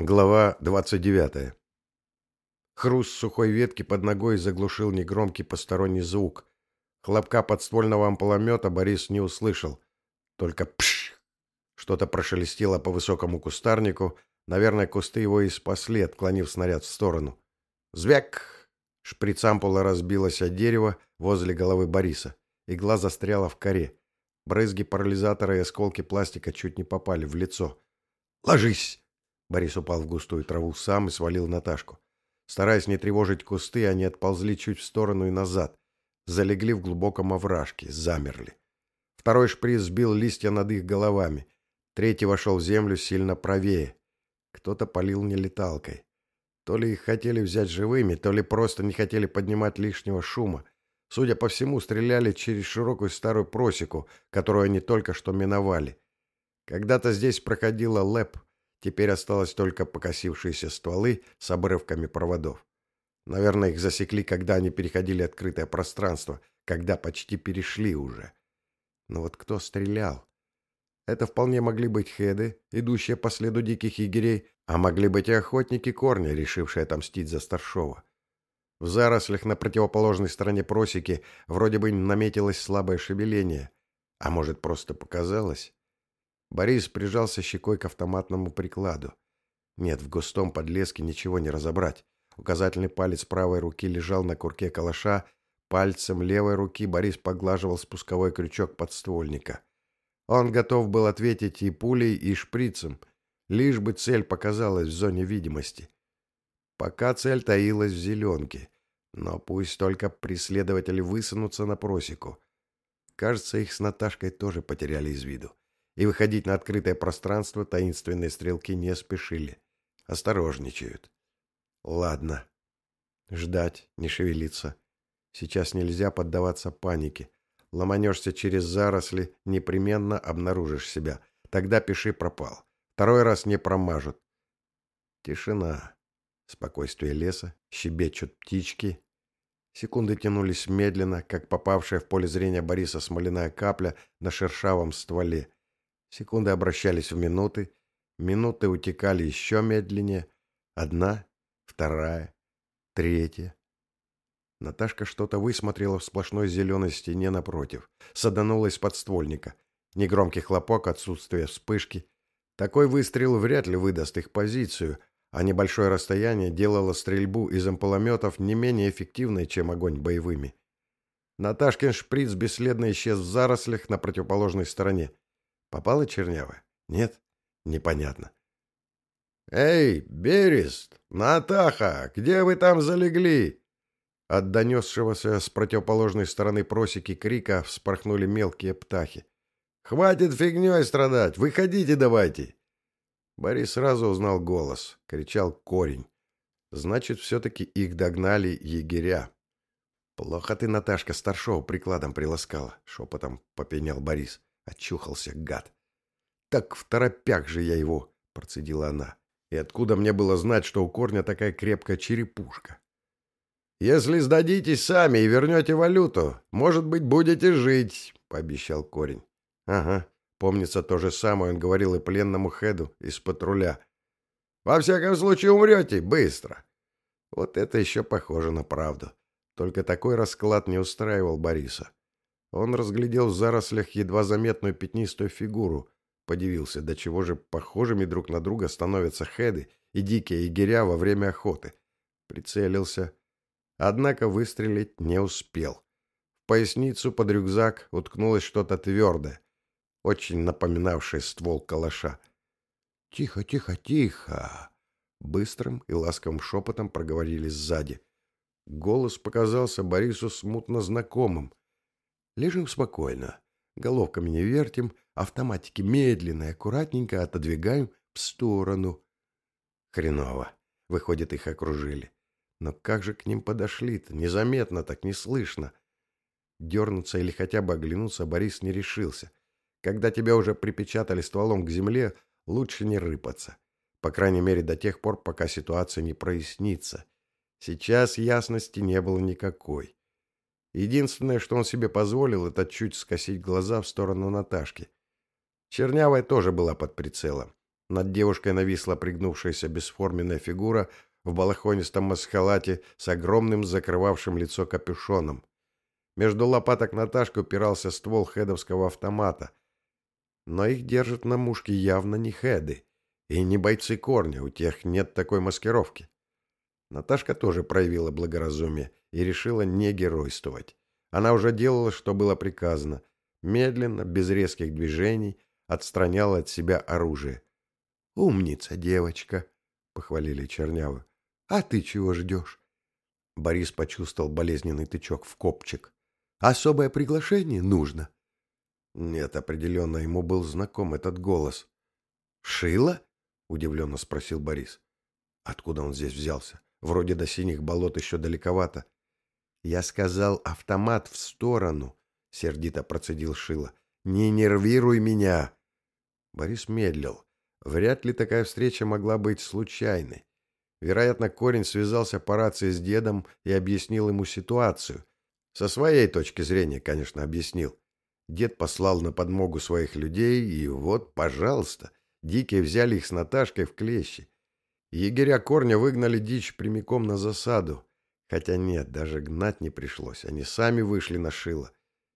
Глава 29. Хруст сухой ветки под ногой заглушил негромкий посторонний звук. Хлопка подствольного ампуломета Борис не услышал. Только пш! Что-то прошелестело по высокому кустарнику. Наверное, кусты его и спасли, отклонив снаряд в сторону. Звяк! Шприц ампула разбилась от дерева возле головы Бориса. Игла застряла в коре. Брызги парализатора и осколки пластика чуть не попали в лицо. «Ложись!» Борис упал в густую траву сам и свалил Наташку. Стараясь не тревожить кусты, они отползли чуть в сторону и назад. Залегли в глубоком овражке, замерли. Второй шприц сбил листья над их головами. Третий вошел в землю сильно правее. Кто-то полил нелеталкой. То ли их хотели взять живыми, то ли просто не хотели поднимать лишнего шума. Судя по всему, стреляли через широкую старую просеку, которую они только что миновали. Когда-то здесь проходила ЛЭП, Теперь осталось только покосившиеся стволы с обрывками проводов. Наверное, их засекли, когда они переходили открытое пространство, когда почти перешли уже. Но вот кто стрелял? Это вполне могли быть хеды, идущие по следу диких егерей, а могли быть и охотники корня, решившие отомстить за старшова. В зарослях на противоположной стороне просеки вроде бы наметилось слабое шевеление, а может просто показалось. Борис прижался щекой к автоматному прикладу. Нет, в густом подлеске ничего не разобрать. Указательный палец правой руки лежал на курке калаша, пальцем левой руки Борис поглаживал спусковой крючок подствольника. Он готов был ответить и пулей, и шприцем, лишь бы цель показалась в зоне видимости. Пока цель таилась в зеленке, но пусть только преследователи высунутся на просеку. Кажется, их с Наташкой тоже потеряли из виду и выходить на открытое пространство таинственные стрелки не спешили. Осторожничают. Ладно. Ждать, не шевелиться. Сейчас нельзя поддаваться панике. Ломанешься через заросли, непременно обнаружишь себя. Тогда пиши пропал. Второй раз не промажут. Тишина. Спокойствие леса, щебечут птички. Секунды тянулись медленно, как попавшая в поле зрения Бориса смоляная капля на шершавом стволе. Секунды обращались в минуты, минуты утекали еще медленнее. Одна, вторая, третья. Наташка что-то высмотрела в сплошной зеленой стене напротив. Саданула из подствольника. Негромкий хлопок, отсутствие вспышки. Такой выстрел вряд ли выдаст их позицию, а небольшое расстояние делало стрельбу из ампулометов не менее эффективной, чем огонь боевыми. Наташкин шприц бесследно исчез в зарослях на противоположной стороне. Попала чернявая? Нет? Непонятно. «Эй, Берест! Натаха! Где вы там залегли?» От донесшегося с противоположной стороны просеки крика вспорхнули мелкие птахи. «Хватит фигней страдать! Выходите давайте!» Борис сразу узнал голос. Кричал корень. Значит, все-таки их догнали егеря. «Плохо ты, Наташка, старшего прикладом приласкала», — шепотом попенял Борис. Очухался, гад. Так в торопях же я его, процедила она. И откуда мне было знать, что у корня такая крепкая черепушка? Если сдадитесь сами и вернете валюту, может быть, будете жить, пообещал корень. Ага, помнится то же самое он говорил и пленному Хеду из патруля. Во всяком случае, умрете быстро. Вот это еще похоже на правду. Только такой расклад не устраивал Бориса. Он разглядел в зарослях едва заметную пятнистую фигуру. Подивился, до чего же похожими друг на друга становятся хеды и дикие егеря во время охоты. Прицелился. Однако выстрелить не успел. В поясницу под рюкзак уткнулось что-то твердое, очень напоминавшее ствол калаша. «Тихо, тихо, тихо!» Быстрым и ласковым шепотом проговорили сзади. Голос показался Борису смутно знакомым. Лежим спокойно. Головками не вертим, автоматики медленно и аккуратненько отодвигаем в сторону. Хреново. Выходит, их окружили. Но как же к ним подошли-то? Незаметно, так не слышно. Дернуться или хотя бы оглянуться Борис не решился. Когда тебя уже припечатали стволом к земле, лучше не рыпаться. По крайней мере, до тех пор, пока ситуация не прояснится. Сейчас ясности не было никакой. Единственное, что он себе позволил, это чуть скосить глаза в сторону Наташки. Чернявая тоже была под прицелом. Над девушкой нависла пригнувшаяся бесформенная фигура в балахонистом маскалате с огромным закрывавшим лицо капюшоном. Между лопаток Наташки упирался ствол хедовского автомата. Но их держат на мушке явно не хеды. И не бойцы корня, у тех нет такой маскировки. Наташка тоже проявила благоразумие и решила не геройствовать. Она уже делала, что было приказано. Медленно, без резких движений, отстраняла от себя оружие. «Умница, девочка!» — похвалили Чернявы. «А ты чего ждешь?» Борис почувствовал болезненный тычок в копчик. «Особое приглашение нужно?» Нет, определенно ему был знаком этот голос. «Шила?» — удивленно спросил Борис. «Откуда он здесь взялся? Вроде до синих болот еще далековато». «Я сказал автомат в сторону», — сердито процедил Шила. «Не нервируй меня!» Борис медлил. Вряд ли такая встреча могла быть случайной. Вероятно, корень связался по рации с дедом и объяснил ему ситуацию. Со своей точки зрения, конечно, объяснил. Дед послал на подмогу своих людей, и вот, пожалуйста, дикие взяли их с Наташкой в клещи. Егеря корня выгнали дичь прямиком на засаду. Хотя нет, даже гнать не пришлось, они сами вышли на шило.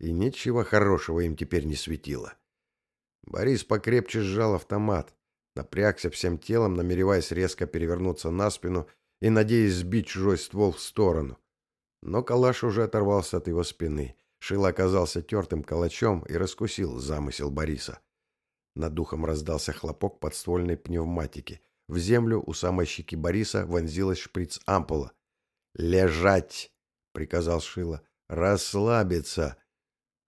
И ничего хорошего им теперь не светило. Борис покрепче сжал автомат, напрягся всем телом, намереваясь резко перевернуться на спину и надеясь сбить чужой ствол в сторону. Но калаш уже оторвался от его спины. Шило оказался тертым калачом и раскусил замысел Бориса. Над духом раздался хлопок подствольной пневматики. В землю у самой щеки Бориса вонзилась шприц-ампула. «Лежать!» — приказал Шило. «Расслабиться!»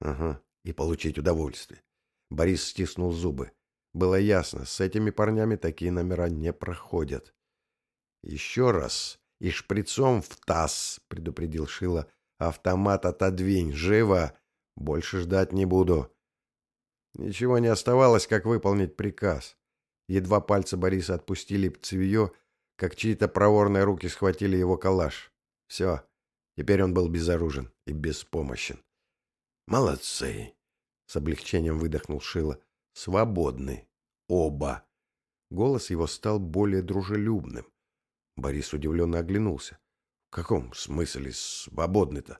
«Ага, и получить удовольствие». Борис стиснул зубы. Было ясно, с этими парнями такие номера не проходят. «Еще раз и шприцом в таз!» — предупредил Шило. «Автомат отодвинь! Живо! Больше ждать не буду!» Ничего не оставалось, как выполнить приказ. Едва пальцы Бориса отпустили цевье, как чьи-то проворные руки схватили его калаш. Все, теперь он был безоружен и беспомощен. «Молодцы!» — с облегчением выдохнул Шило. «Свободны. Оба!» Голос его стал более дружелюбным. Борис удивленно оглянулся. «В каком смысле свободны-то?»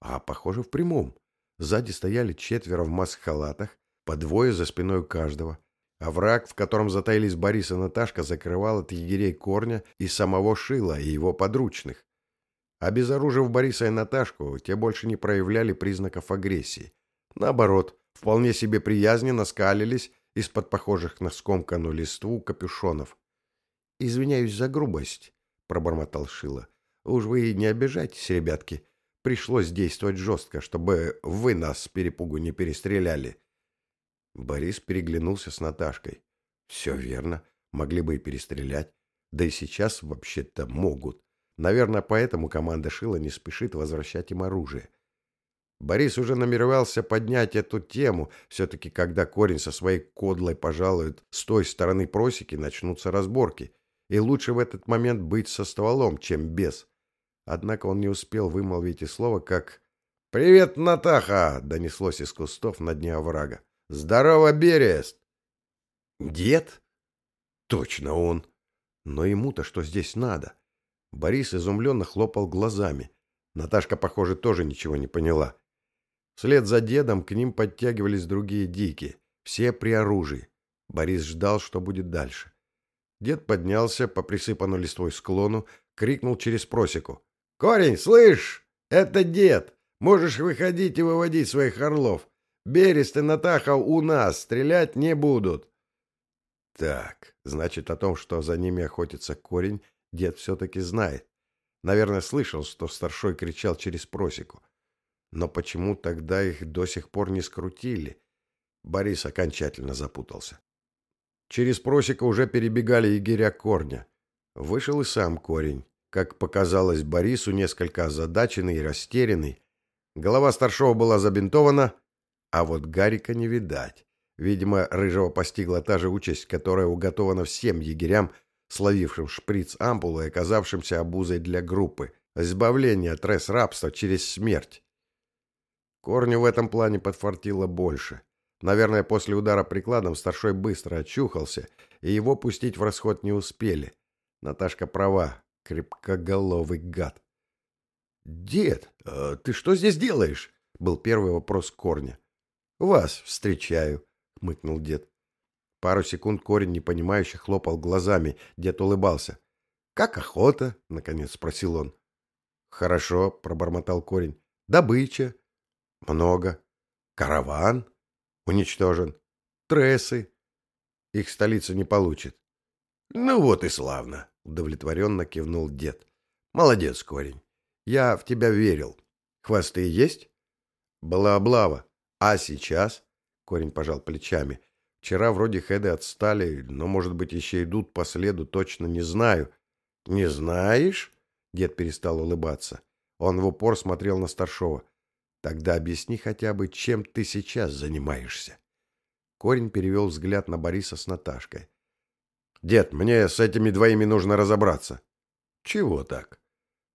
«А, похоже, в прямом. Сзади стояли четверо в маск-халатах, по двое за спиной каждого. А враг, в котором затаились Борис и Наташка, закрывал от егерей корня и самого Шила, и его подручных. Обезоружив Бориса и Наташку, те больше не проявляли признаков агрессии. Наоборот, вполне себе приязненно скалились из-под похожих на скомканную листву капюшонов. «Извиняюсь за грубость», — пробормотал Шила. «Уж вы не обижайтесь, ребятки. Пришлось действовать жестко, чтобы вы нас с перепугу не перестреляли». Борис переглянулся с Наташкой. «Все верно. Могли бы и перестрелять. Да и сейчас вообще-то могут. Наверное, поэтому команда Шила не спешит возвращать им оружие. Борис уже намеревался поднять эту тему. Все-таки, когда корень со своей кодлой пожалует с той стороны просеки, начнутся разборки. И лучше в этот момент быть со стволом, чем без. Однако он не успел вымолвить и слова, как «Привет, Натаха!» — донеслось из кустов на дне оврага. «Здорово, Берест!» «Дед?» «Точно он!» «Но ему-то что здесь надо?» Борис изумленно хлопал глазами. Наташка, похоже, тоже ничего не поняла. Вслед за дедом к ним подтягивались другие дикие, все при оружии. Борис ждал, что будет дальше. Дед поднялся по присыпанному листвой склону, крикнул через просеку. «Корень, слышь, это дед! Можешь выходить и выводить своих орлов. Берест и Натаха у нас, стрелять не будут!» Так, значит, о том, что за ними охотится корень, Дед все-таки знает. Наверное, слышал, что старшой кричал через просеку. Но почему тогда их до сих пор не скрутили? Борис окончательно запутался. Через просека уже перебегали егеря корня. Вышел и сам корень. Как показалось Борису, несколько озадаченный и растерянный. Голова старшего была забинтована, а вот Гарика не видать. Видимо, Рыжего постигла та же участь, которая уготована всем егерям словившим шприц ампулы и оказавшимся обузой для группы. Избавление от рабства через смерть. Корню в этом плане подфартило больше. Наверное, после удара прикладом старшой быстро очухался, и его пустить в расход не успели. Наташка права, крепкоголовый гад. «Дед, а ты что здесь делаешь?» — был первый вопрос Корня. «Вас встречаю», — хмыкнул дед. Пару секунд корень непонимающе хлопал глазами, дед улыбался. «Как охота?» — наконец спросил он. «Хорошо», — пробормотал корень. «Добыча?» «Много». «Караван?» «Уничтожен». «Трессы?» «Их столица не получит». «Ну вот и славно», — удовлетворенно кивнул дед. «Молодец, корень. Я в тебя верил. Хвосты есть?» «Была облава. А сейчас?» — корень пожал плечами. «Вчера вроде хеды отстали, но, может быть, еще идут по следу, точно не знаю». «Не знаешь?» Дед перестал улыбаться. Он в упор смотрел на старшова. «Тогда объясни хотя бы, чем ты сейчас занимаешься?» Корень перевел взгляд на Бориса с Наташкой. «Дед, мне с этими двоими нужно разобраться». «Чего так?»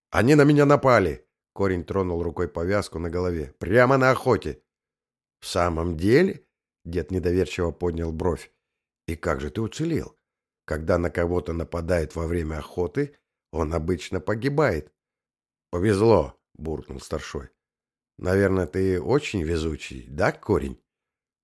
«Они на меня напали!» Корень тронул рукой повязку на голове. «Прямо на охоте!» «В самом деле?» Дед недоверчиво поднял бровь. «И как же ты уцелел? Когда на кого-то нападает во время охоты, он обычно погибает. Повезло, буркнул старшой. Наверное, ты очень везучий, да, корень?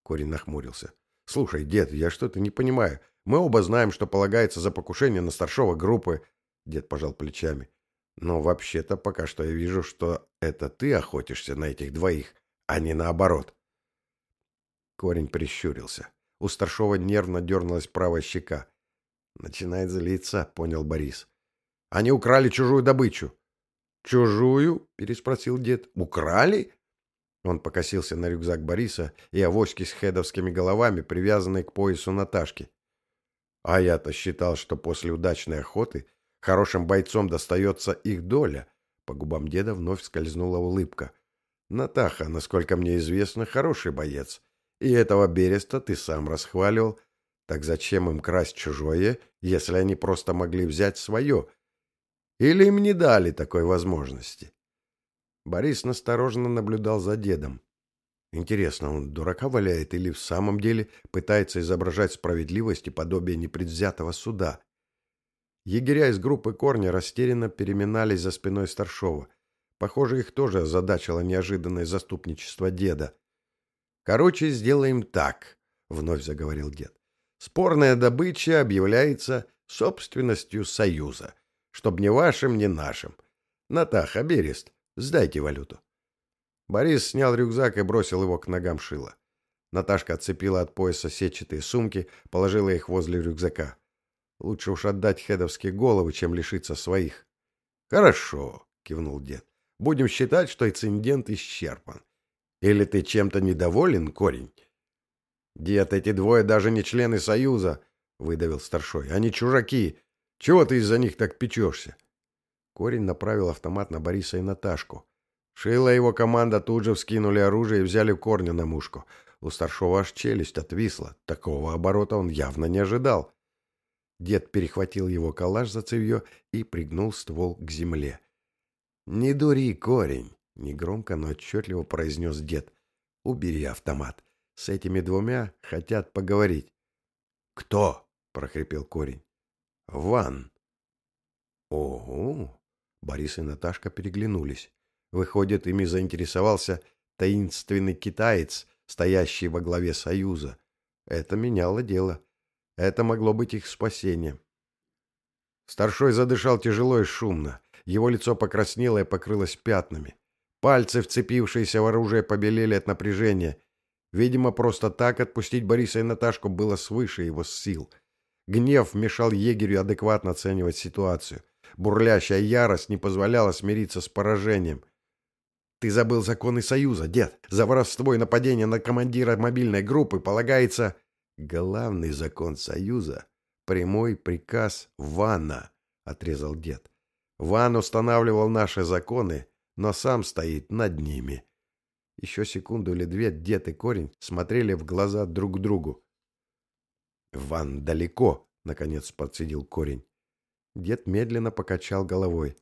Корень нахмурился. Слушай, дед, я что-то не понимаю. Мы оба знаем, что полагается за покушение на старшего группы. Дед пожал плечами. Но вообще-то пока что я вижу, что это ты охотишься на этих двоих, а не наоборот. Корень прищурился. У старшего нервно дернулась правая щека. Начинает злиться, понял Борис. Они украли чужую добычу. «Чужую?» — переспросил дед. «Украли?» Он покосился на рюкзак Бориса и авоськи с хедовскими головами, привязанные к поясу Наташки. А я-то считал, что после удачной охоты хорошим бойцом достается их доля. По губам деда вновь скользнула улыбка. Натаха, насколько мне известно, хороший боец. И этого Береста ты сам расхваливал. Так зачем им красть чужое, если они просто могли взять свое или им не дали такой возможности? Борис настороженно наблюдал за дедом. Интересно, он дурака валяет или в самом деле пытается изображать справедливость и подобие непредвзятого суда? Егеря из группы Корня растерянно переминались за спиной старшова. Похоже, их тоже озадачило неожиданное заступничество деда. «Короче, сделаем так», — вновь заговорил дед. «Спорная добыча объявляется собственностью Союза чтоб ни вашим, ни нашим. Натаха, Берест, сдайте валюту. Борис снял рюкзак и бросил его к ногам Шила. Наташка отцепила от пояса сетчатые сумки, положила их возле рюкзака. Лучше уж отдать хедовские головы, чем лишиться своих. Хорошо, кивнул дед. Будем считать, что инцидент исчерпан. Или ты чем-то недоволен, корень? Дед, эти двое даже не члены Союза, выдавил старшой. Они чужаки, чего ты из-за них так печешься?» Корень направил автомат на Бориса и Наташку. Шила и его команда тут же вскинули оружие и взяли корня на мушку. У старшего аж челюсть отвисла. Такого оборота он явно не ожидал. Дед перехватил его калаш за цевье и пригнул ствол к земле. «Не дури, корень!» — негромко, но отчетливо произнес дед. «Убери автомат. С этими двумя хотят поговорить». «Кто?» — прохрипел корень. Ван. Ого! Борис и Наташка переглянулись. Выходит, ими заинтересовался таинственный китаец, стоящий во главе Союза. Это меняло дело. Это могло быть их спасением. Старшой задышал тяжело и шумно. Его лицо покраснело и покрылось пятнами. Пальцы, вцепившиеся в оружие, побелели от напряжения. Видимо, просто так отпустить Бориса и Наташку было свыше его сил — Гнев мешал егерю адекватно оценивать ситуацию. Бурлящая ярость не позволяла смириться с поражением. «Ты забыл законы Союза, дед. За воровство и нападение на командира мобильной группы полагается...» «Главный закон Союза — прямой приказ Ванна», — отрезал дед. «Ван устанавливал наши законы, но сам стоит над ними». Еще секунду или две дед и корень смотрели в глаза друг другу. «Ван далеко», — наконец процедил корень. Дед медленно покачал головой.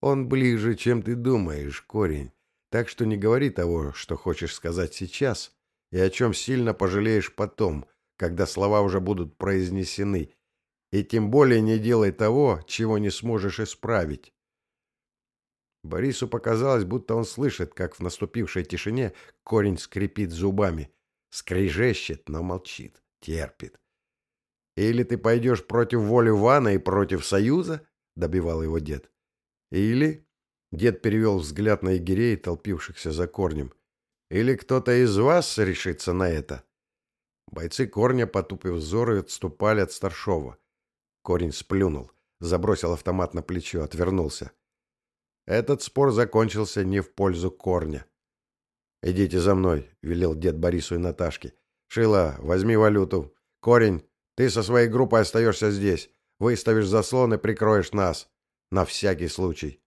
«Он ближе, чем ты думаешь, корень. Так что не говори того, что хочешь сказать сейчас, и о чем сильно пожалеешь потом, когда слова уже будут произнесены. И тем более не делай того, чего не сможешь исправить. Борису показалось, будто он слышит, как в наступившей тишине корень скрипит зубами. Скрежещет, но молчит, терпит. «Или ты пойдешь против воли Вана и против Союза?» — добивал его дед. «Или...» — дед перевел взгляд на егерей, толпившихся за корнем. «Или кто-то из вас решится на это?» Бойцы корня, потупив взоры, отступали от старшова. Корень сплюнул, забросил автомат на плечо, отвернулся. Этот спор закончился не в пользу корня. «Идите за мной», — велел дед Борису и Наташке. «Шила, возьми валюту. Корень, ты со своей группой остаешься здесь. Выставишь заслон и прикроешь нас. На всякий случай.